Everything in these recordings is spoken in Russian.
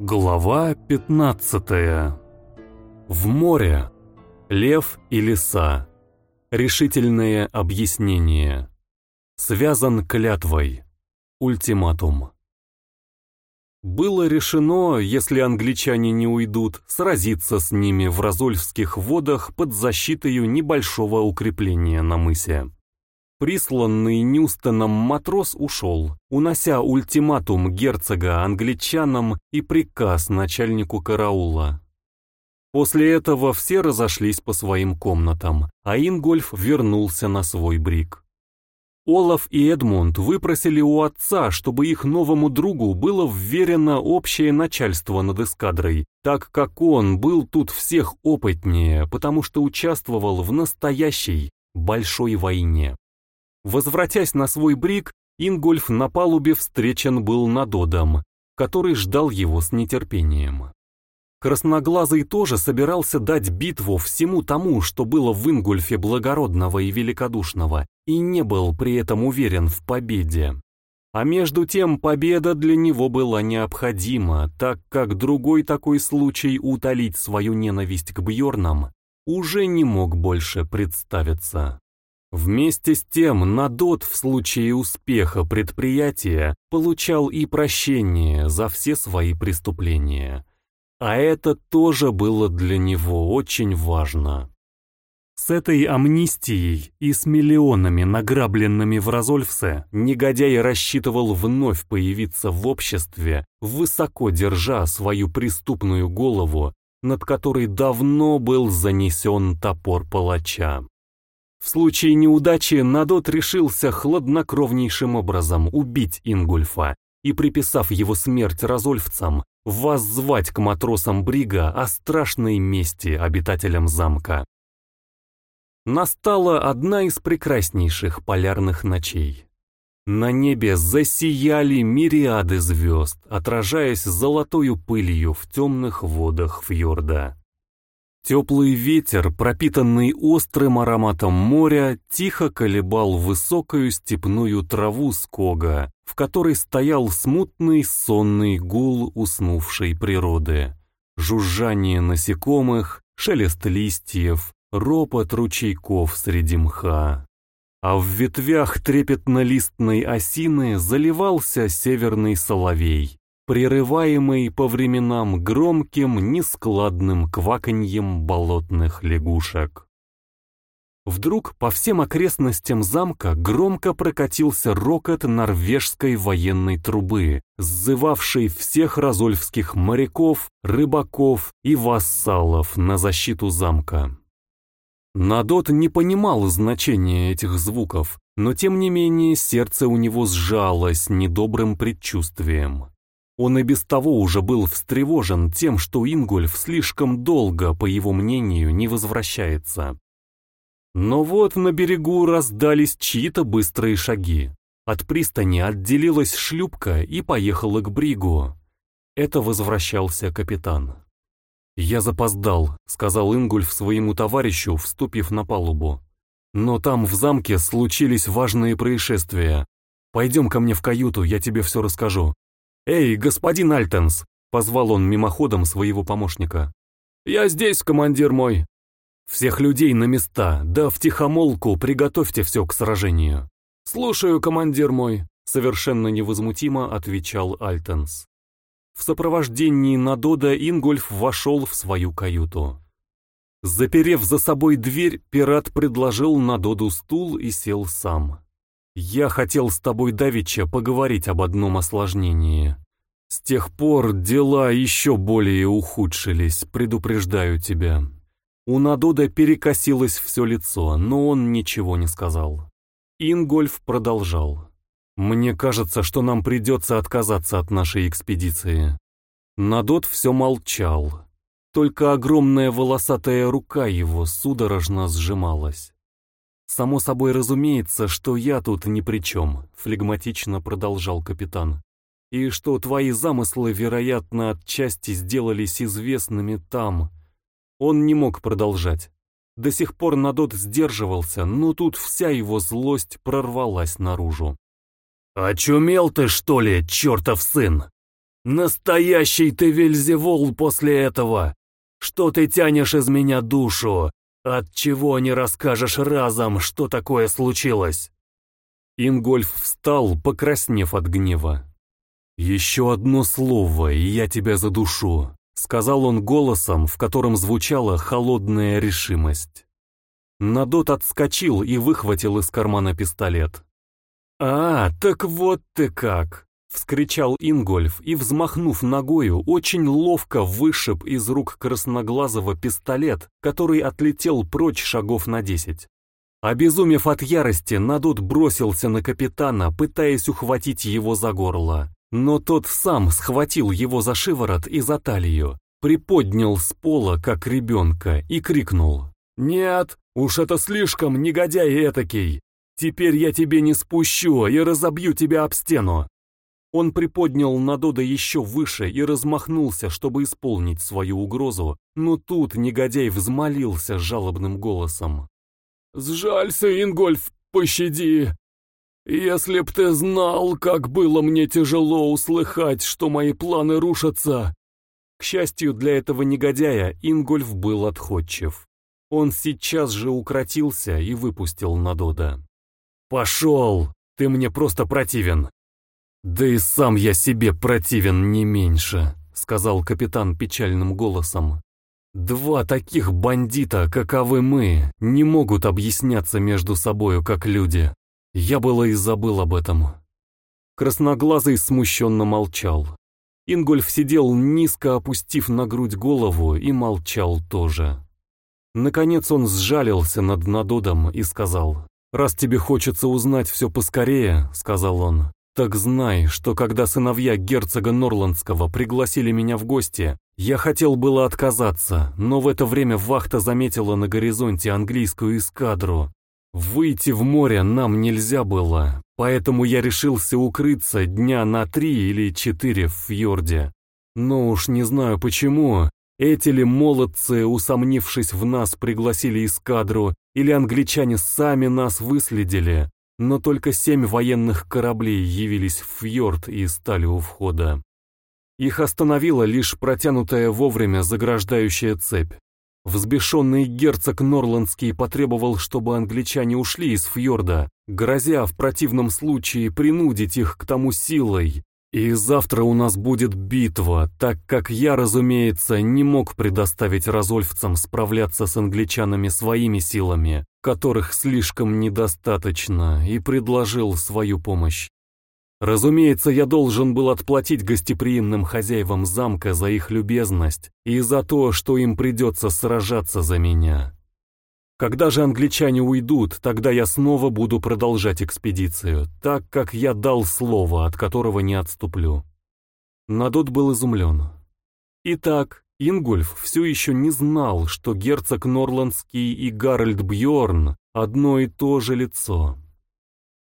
Глава 15. В море. Лев и лиса. Решительное объяснение. Связан клятвой. Ультиматум. Было решено, если англичане не уйдут, сразиться с ними в Розольфских водах под защитой небольшого укрепления на мысе. Присланный Ньюстоном матрос ушел, унося ультиматум герцога англичанам и приказ начальнику караула. После этого все разошлись по своим комнатам, а Ингольф вернулся на свой брик. Олаф и Эдмунд выпросили у отца, чтобы их новому другу было вверено общее начальство над эскадрой, так как он был тут всех опытнее, потому что участвовал в настоящей большой войне. Возвратясь на свой брик, Ингольф на палубе встречен был надодом, который ждал его с нетерпением. Красноглазый тоже собирался дать битву всему тому, что было в Ингольфе благородного и великодушного, и не был при этом уверен в победе. А между тем победа для него была необходима, так как другой такой случай утолить свою ненависть к Бьорнам уже не мог больше представиться. Вместе с тем Надот в случае успеха предприятия получал и прощение за все свои преступления. А это тоже было для него очень важно. С этой амнистией и с миллионами, награбленными в Розольфсе, негодяй рассчитывал вновь появиться в обществе, высоко держа свою преступную голову, над которой давно был занесен топор палача. В случае неудачи Надот решился хладнокровнейшим образом убить Ингульфа и, приписав его смерть разольфцам, воззвать к матросам Брига о страшной мести обитателям замка. Настала одна из прекраснейших полярных ночей. На небе засияли мириады звезд, отражаясь золотою пылью в темных водах фьорда. Теплый ветер, пропитанный острым ароматом моря, тихо колебал высокую степную траву скога, в которой стоял смутный сонный гул уснувшей природы. Жужжание насекомых, шелест листьев, ропот ручейков среди мха. А в ветвях трепетно-листной осины заливался северный соловей, прерываемый по временам громким, нескладным кваканьем болотных лягушек. Вдруг по всем окрестностям замка громко прокатился рокот норвежской военной трубы, сзывавшей всех разольфских моряков, рыбаков и вассалов на защиту замка. Надот не понимал значения этих звуков, но тем не менее сердце у него сжалось недобрым предчувствием. Он и без того уже был встревожен тем, что Ингольф слишком долго, по его мнению, не возвращается. Но вот на берегу раздались чьи-то быстрые шаги. От пристани отделилась шлюпка и поехала к бригу. Это возвращался капитан. «Я запоздал», — сказал Ингульф своему товарищу, вступив на палубу. «Но там, в замке, случились важные происшествия. Пойдем ко мне в каюту, я тебе все расскажу. «Эй, господин Альтенс!» — позвал он мимоходом своего помощника. «Я здесь, командир мой!» «Всех людей на места, да втихомолку приготовьте все к сражению». «Слушаю, командир мой», — совершенно невозмутимо отвечал Альтенс. В сопровождении Надода Ингольф вошел в свою каюту. Заперев за собой дверь, пират предложил Надоду стул и сел сам. Я хотел с тобой давеча поговорить об одном осложнении. С тех пор дела еще более ухудшились, предупреждаю тебя. У Надода перекосилось все лицо, но он ничего не сказал. Ингольф продолжал. «Мне кажется, что нам придется отказаться от нашей экспедиции». Надот все молчал. Только огромная волосатая рука его судорожно сжималась. «Само собой разумеется, что я тут ни при чем», — флегматично продолжал капитан. «И что твои замыслы, вероятно, отчасти сделались известными там». Он не мог продолжать. До сих пор Надот сдерживался, но тут вся его злость прорвалась наружу. «Очумел ты, что ли, чертов сын? Настоящий ты Вельзевул после этого! Что ты тянешь из меня душу? От чего не расскажешь разом, что такое случилось?» Ингольф встал, покраснев от гнева. «Еще одно слово, и я тебя задушу», — сказал он голосом, в котором звучала холодная решимость. Надот отскочил и выхватил из кармана пистолет. «А, так вот ты как!» — вскричал Ингольф и, взмахнув ногою, очень ловко вышиб из рук красноглазого пистолет, который отлетел прочь шагов на десять. Обезумев от ярости, Надот бросился на капитана, пытаясь ухватить его за горло. Но тот сам схватил его за шиворот и за талию, приподнял с пола, как ребенка, и крикнул. «Нет, уж это слишком, негодяй этакий! Теперь я тебе не спущу и разобью тебя об стену!» Он приподнял Надода еще выше и размахнулся, чтобы исполнить свою угрозу, но тут негодяй взмолился жалобным голосом. «Сжалься, Ингольф, пощади! Если б ты знал, как было мне тяжело услыхать, что мои планы рушатся!» К счастью для этого негодяя, Ингольф был отходчив. Он сейчас же укротился и выпустил Надода. «Пошел! Ты мне просто противен!» «Да и сам я себе противен не меньше», — сказал капитан печальным голосом. «Два таких бандита, каковы мы, не могут объясняться между собою как люди. Я было и забыл об этом». Красноглазый смущенно молчал. Ингольф сидел низко опустив на грудь голову и молчал тоже. Наконец он сжалился над Надодом и сказал, «Раз тебе хочется узнать все поскорее, — сказал он, — так знай, что когда сыновья герцога Норландского пригласили меня в гости, я хотел было отказаться, но в это время вахта заметила на горизонте английскую эскадру. Выйти в море нам нельзя было, поэтому я решился укрыться дня на три или четыре в фьорде. Но уж не знаю почему, эти ли молодцы, усомнившись в нас, пригласили эскадру, или англичане сами нас выследили, но только семь военных кораблей явились в фьорд и стали у входа. Их остановила лишь протянутая вовремя заграждающая цепь. Взбешенный герцог Норландский потребовал, чтобы англичане ушли из фьорда, грозя в противном случае принудить их к тому силой, и завтра у нас будет битва, так как я, разумеется, не мог предоставить разольфцам справляться с англичанами своими силами, которых слишком недостаточно, и предложил свою помощь. Разумеется, я должен был отплатить гостеприимным хозяевам замка за их любезность и за то, что им придется сражаться за меня. Когда же англичане уйдут, тогда я снова буду продолжать экспедицию, так как я дал слово, от которого не отступлю. Надот был изумлен. Итак, Ингульф все еще не знал, что герцог Норландский и Гарольд Бьорн одно и то же лицо.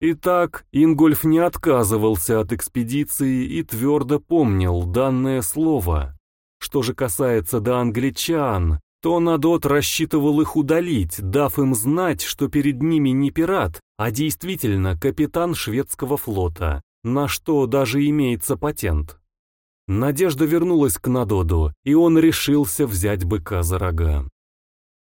Итак, Ингольф не отказывался от экспедиции и твердо помнил данное слово. Что же касается до англичан, то Надот рассчитывал их удалить, дав им знать, что перед ними не пират, а действительно капитан шведского флота, на что даже имеется патент. Надежда вернулась к Надоду, и он решился взять быка за рога.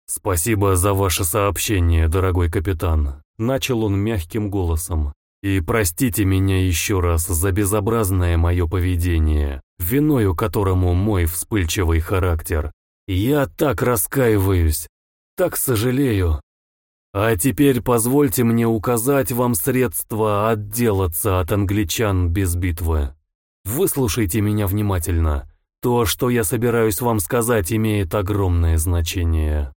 «Спасибо за ваше сообщение, дорогой капитан», — начал он мягким голосом. «И простите меня еще раз за безобразное мое поведение, виною которому мой вспыльчивый характер, я так раскаиваюсь, так сожалею. А теперь позвольте мне указать вам средства отделаться от англичан без битвы. Выслушайте меня внимательно. То, что я собираюсь вам сказать, имеет огромное значение.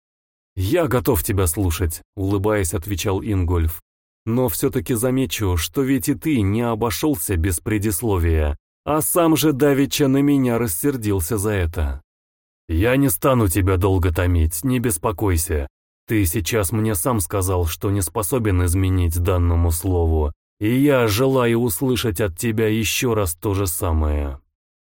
«Я готов тебя слушать», — улыбаясь, отвечал Ингольф. «Но все-таки замечу, что ведь и ты не обошелся без предисловия, а сам же давеча на меня рассердился за это. «Я не стану тебя долго томить, не беспокойся. Ты сейчас мне сам сказал, что не способен изменить данному слову, и я желаю услышать от тебя еще раз то же самое.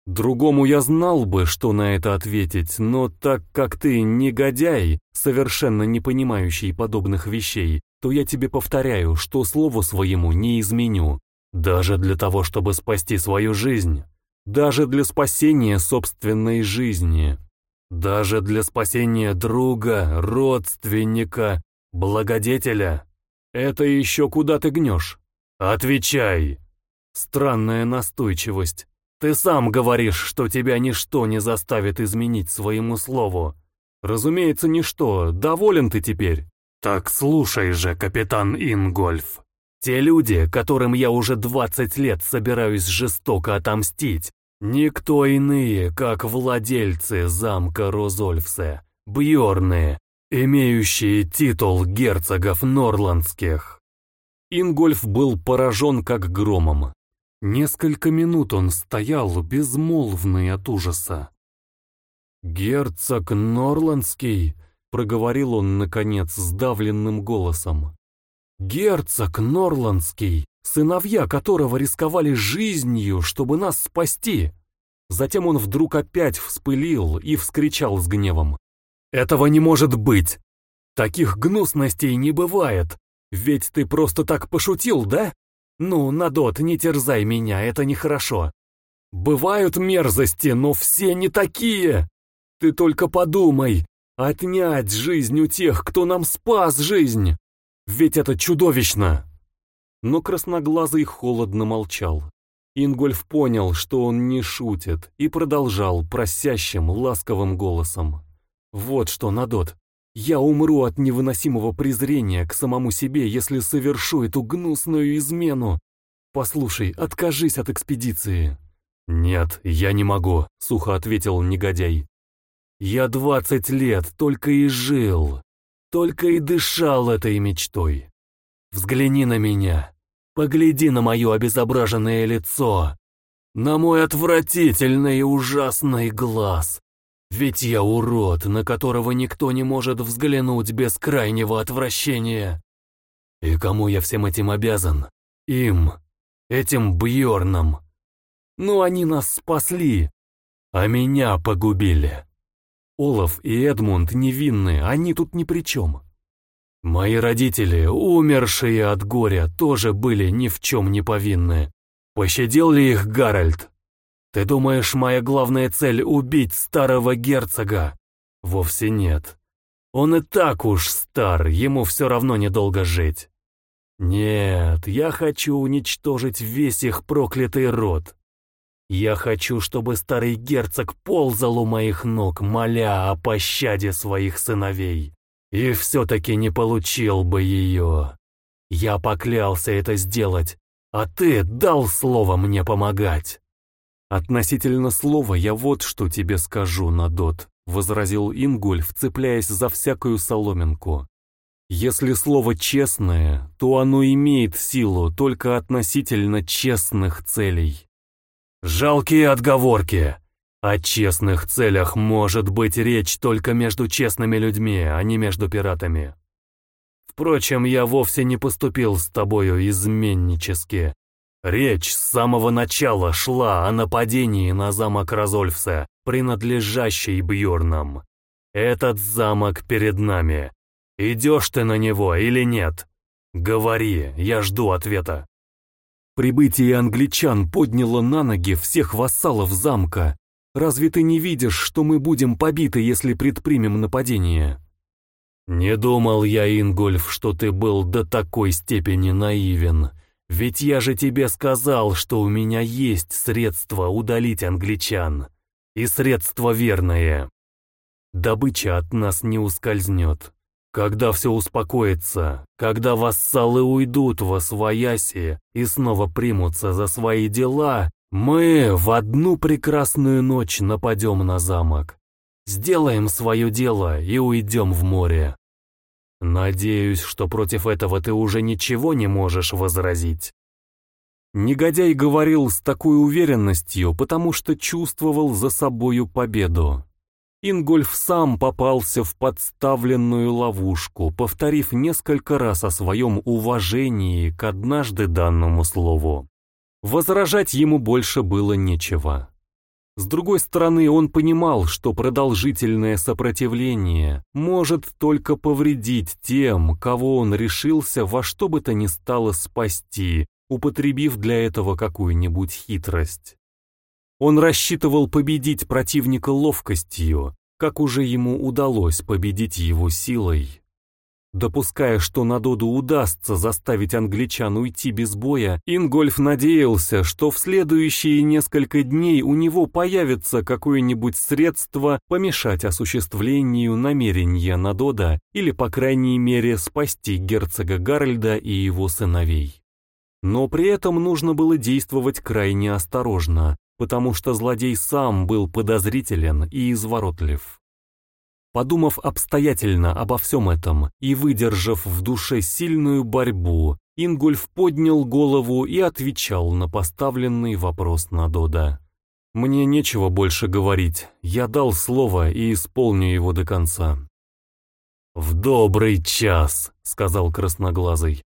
Другому я знал бы, что на это ответить, но так как ты негодяй, совершенно не понимающий подобных вещей, то я тебе повторяю, что слову своему не изменю, даже для того, чтобы спасти свою жизнь. Даже для спасения собственной жизни. Даже для спасения друга, родственника, благодетеля. Это еще куда ты гнешь? Отвечай. Странная настойчивость. Ты сам говоришь, что тебя ничто не заставит изменить своему слову. Разумеется, ничто. Доволен ты теперь. Так слушай же, капитан Ингольф. Те люди, которым я уже 20 лет собираюсь жестоко отомстить, никто иные, как владельцы замка Розольфсе, Бьорны, имеющие титул герцогов Норландских. Ингольф был поражен как громом. Несколько минут он стоял, безмолвный от ужаса. «Герцог Норландский», — проговорил он, наконец, сдавленным голосом. «Герцог Норландский, сыновья которого рисковали жизнью, чтобы нас спасти». Затем он вдруг опять вспылил и вскричал с гневом. «Этого не может быть! Таких гнусностей не бывает! Ведь ты просто так пошутил, да? «Ну, Надот, не терзай меня, это нехорошо. Бывают мерзости, но все не такие. Ты только подумай, отнять жизнь у тех, кто нам спас жизнь. Ведь это чудовищно!» Но красноглазый холодно молчал. Ингольф понял, что он не шутит, и продолжал просящим, ласковым голосом. «Вот что, Надот, я умру от невыносимого презрения к самому себе, если совершу эту гнусную измену. Послушай, откажись от экспедиции. Нет, я не могу, сухо ответил негодяй. Я двадцать лет только и жил, только и дышал этой мечтой. Взгляни на меня, погляди на мое обезображенное лицо, на мой отвратительный и ужасный глаз, ведь я урод, на которого никто не может взглянуть без крайнего отвращения. И кому я всем этим обязан? Им, этим Бьорнам. Ну, они нас спасли, а меня погубили. Олаф и Эдмунд невинны, они тут ни при чем. Мои родители, умершие от горя, тоже были ни в чем не повинны. Пощадил ли их Гарольд? Ты думаешь, моя главная цель — убить старого герцога? Вовсе нет. Он и так уж стар, ему все равно недолго жить. Нет, я хочу уничтожить весь их проклятый род. Я хочу, чтобы старый герцог ползал у моих ног, моля о пощаде своих сыновей. И все-таки не получил бы ее. Я поклялся это сделать, а ты дал слово мне помогать. «Относительно слова я вот что тебе скажу, Надот», — возразил Ингольф, цепляясь за всякую соломинку. «Если слово «честное», то оно имеет силу только относительно честных целей». «Жалкие отговорки!» О честных целях может быть речь только между честными людьми, а не между пиратами. Впрочем, я вовсе не поступил с тобою изменнически, Речь с самого начала шла о нападении на замок Розольфса, принадлежащий Бьорнам. Этот замок перед нами. Идешь ты на него или нет? Говори, я жду ответа. Прибытие англичан подняло на ноги всех вассалов замка. Разве ты не видишь, что мы будем побиты, если предпримем нападение? Не думал я, Ингольф, что ты был до такой степени наивен. Ведь я же тебе сказал, что у меня есть средства удалить англичан. И средство верное. Добыча от нас не ускользнет. Когда все успокоится, когда вассалы уйдут во свояси и снова примутся за свои дела, мы в одну прекрасную ночь нападем на замок. Сделаем свое дело и уйдем в море. Надеюсь, что против этого ты уже ничего не можешь возразить. Негодяй говорил с такой уверенностью, потому что чувствовал за собою победу. Ингольф сам попался в подставленную ловушку, повторив несколько раз о своем уважении к однажды данному слову. Возражать ему больше было нечего. С другой стороны, он понимал, что продолжительное сопротивление может только повредить тем, кого он решился во что бы то ни стало спасти, употребив для этого какую-нибудь хитрость. Он рассчитывал победить противника ловкостью, как уже ему удалось победить его силой. Допуская, что Надоду удастся заставить англичан уйти без боя, Ингольф надеялся, что в следующие несколько дней у него появится какое-нибудь средство помешать осуществлению намерения Надода или, по крайней мере, спасти герцога Гарольда и его сыновей. Но при этом нужно было действовать крайне осторожно, потому что злодей сам был подозрителен и изворотлив. Подумав обстоятельно обо всем этом и выдержав в душе сильную борьбу, Ингольф поднял голову и отвечал на поставленный вопрос Надода. «Мне нечего больше говорить, я дал слово и исполню его до конца». «В добрый час», — сказал Красноглазый.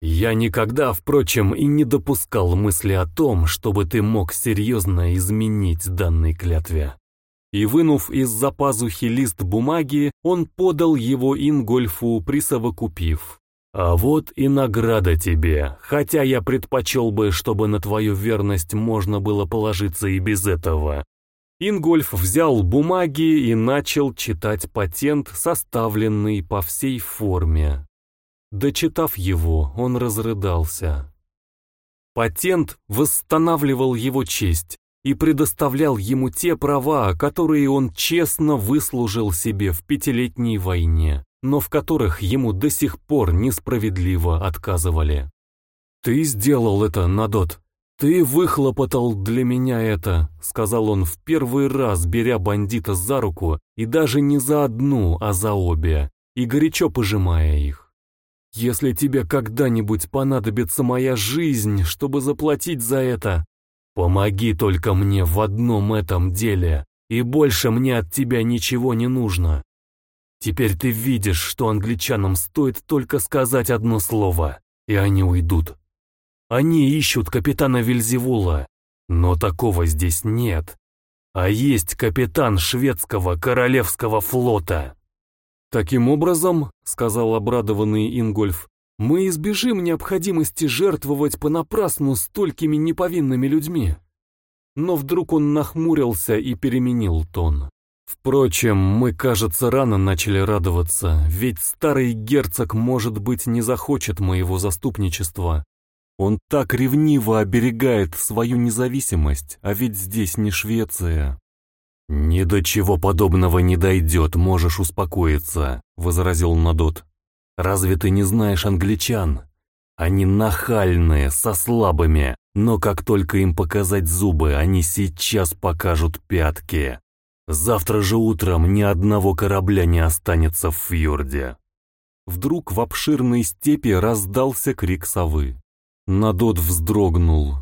«Я никогда, впрочем, и не допускал мысли о том, чтобы ты мог серьезно изменить данной клятве» и, вынув из-за пазухи лист бумаги, он подал его Ингольфу, присовокупив. «А вот и награда тебе, хотя я предпочел бы, чтобы на твою верность можно было положиться и без этого». Ингольф взял бумаги и начал читать патент, составленный по всей форме. Дочитав его, он разрыдался. Патент восстанавливал его честь, и предоставлял ему те права, которые он честно выслужил себе в пятилетней войне, но в которых ему до сих пор несправедливо отказывали. «Ты сделал это, Надот. Ты выхлопотал для меня это», — сказал он в первый раз, беря бандита за руку, и даже не за одну, а за обе, и горячо пожимая их. «Если тебе когда-нибудь понадобится моя жизнь, чтобы заплатить за это, Помоги только мне в одном этом деле, и больше мне от тебя ничего не нужно. Теперь ты видишь, что англичанам стоит только сказать одно слово, и они уйдут. Они ищут капитана Вильзевула, но такого здесь нет. А есть капитан шведского королевского флота. Таким образом, сказал обрадованный Ингольф, мы избежим необходимости жертвовать понапрасну столькими неповинными людьми. Но вдруг он нахмурился и переменил тон. Впрочем, мы, кажется, рано начали радоваться, ведь старый герцог, может быть, не захочет моего заступничества. Он так ревниво оберегает свою независимость, а ведь здесь не Швеция. «Ни до чего подобного не дойдет, можешь успокоиться», — возразил Надот. Разве ты не знаешь англичан? Они нахальные, со слабыми, но как только им показать зубы, они сейчас покажут пятки. Завтра же утром ни одного корабля не останется в фьорде. Вдруг в обширной степи раздался крик совы. Надот вздрогнул.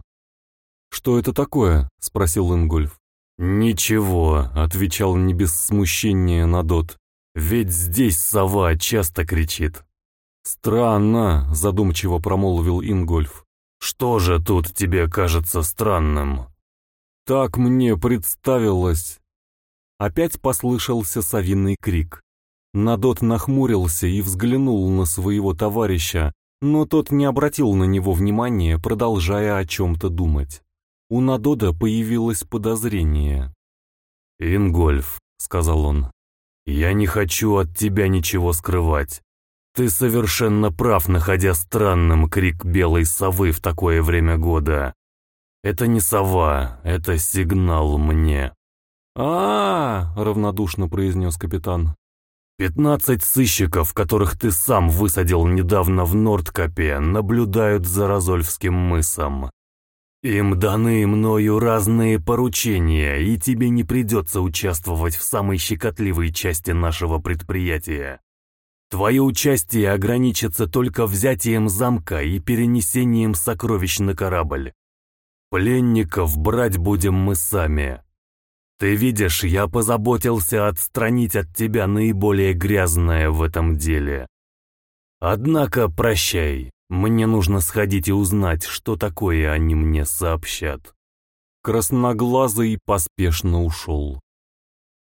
«Что это такое?» — спросил Ингольф. «Ничего», — отвечал не без смущения Надот. Ведь здесь сова часто кричит. Странно, задумчиво промолвил Ингольф. Что же тут тебе кажется странным? Так мне представилось. Опять послышался совиный крик. Надот нахмурился и взглянул на своего товарища, но тот не обратил на него внимания, продолжая о чем-то думать. У Надода появилось подозрение. «Ингольф», — сказал он, «Я не хочу от тебя ничего скрывать. Ты совершенно прав, находя странным крик белой совы в такое время года. Это не сова, это сигнал мне». А, -а, -а равнодушно произнес капитан. «Пятнадцать сыщиков, которых ты сам высадил недавно в Нордкапе, наблюдают за Розольфским мысом. Им даны мною разные поручения, и тебе не придется участвовать в самой щекотливой части нашего предприятия. Твое участие ограничится только взятием замка и перенесением сокровищ на корабль. Пленников брать будем мы сами. Ты видишь, я позаботился отстранить от тебя наиболее грязное в этом деле. Однако прощай. Мне нужно сходить и узнать, что такое они мне сообщат. Красноглазый поспешно ушел.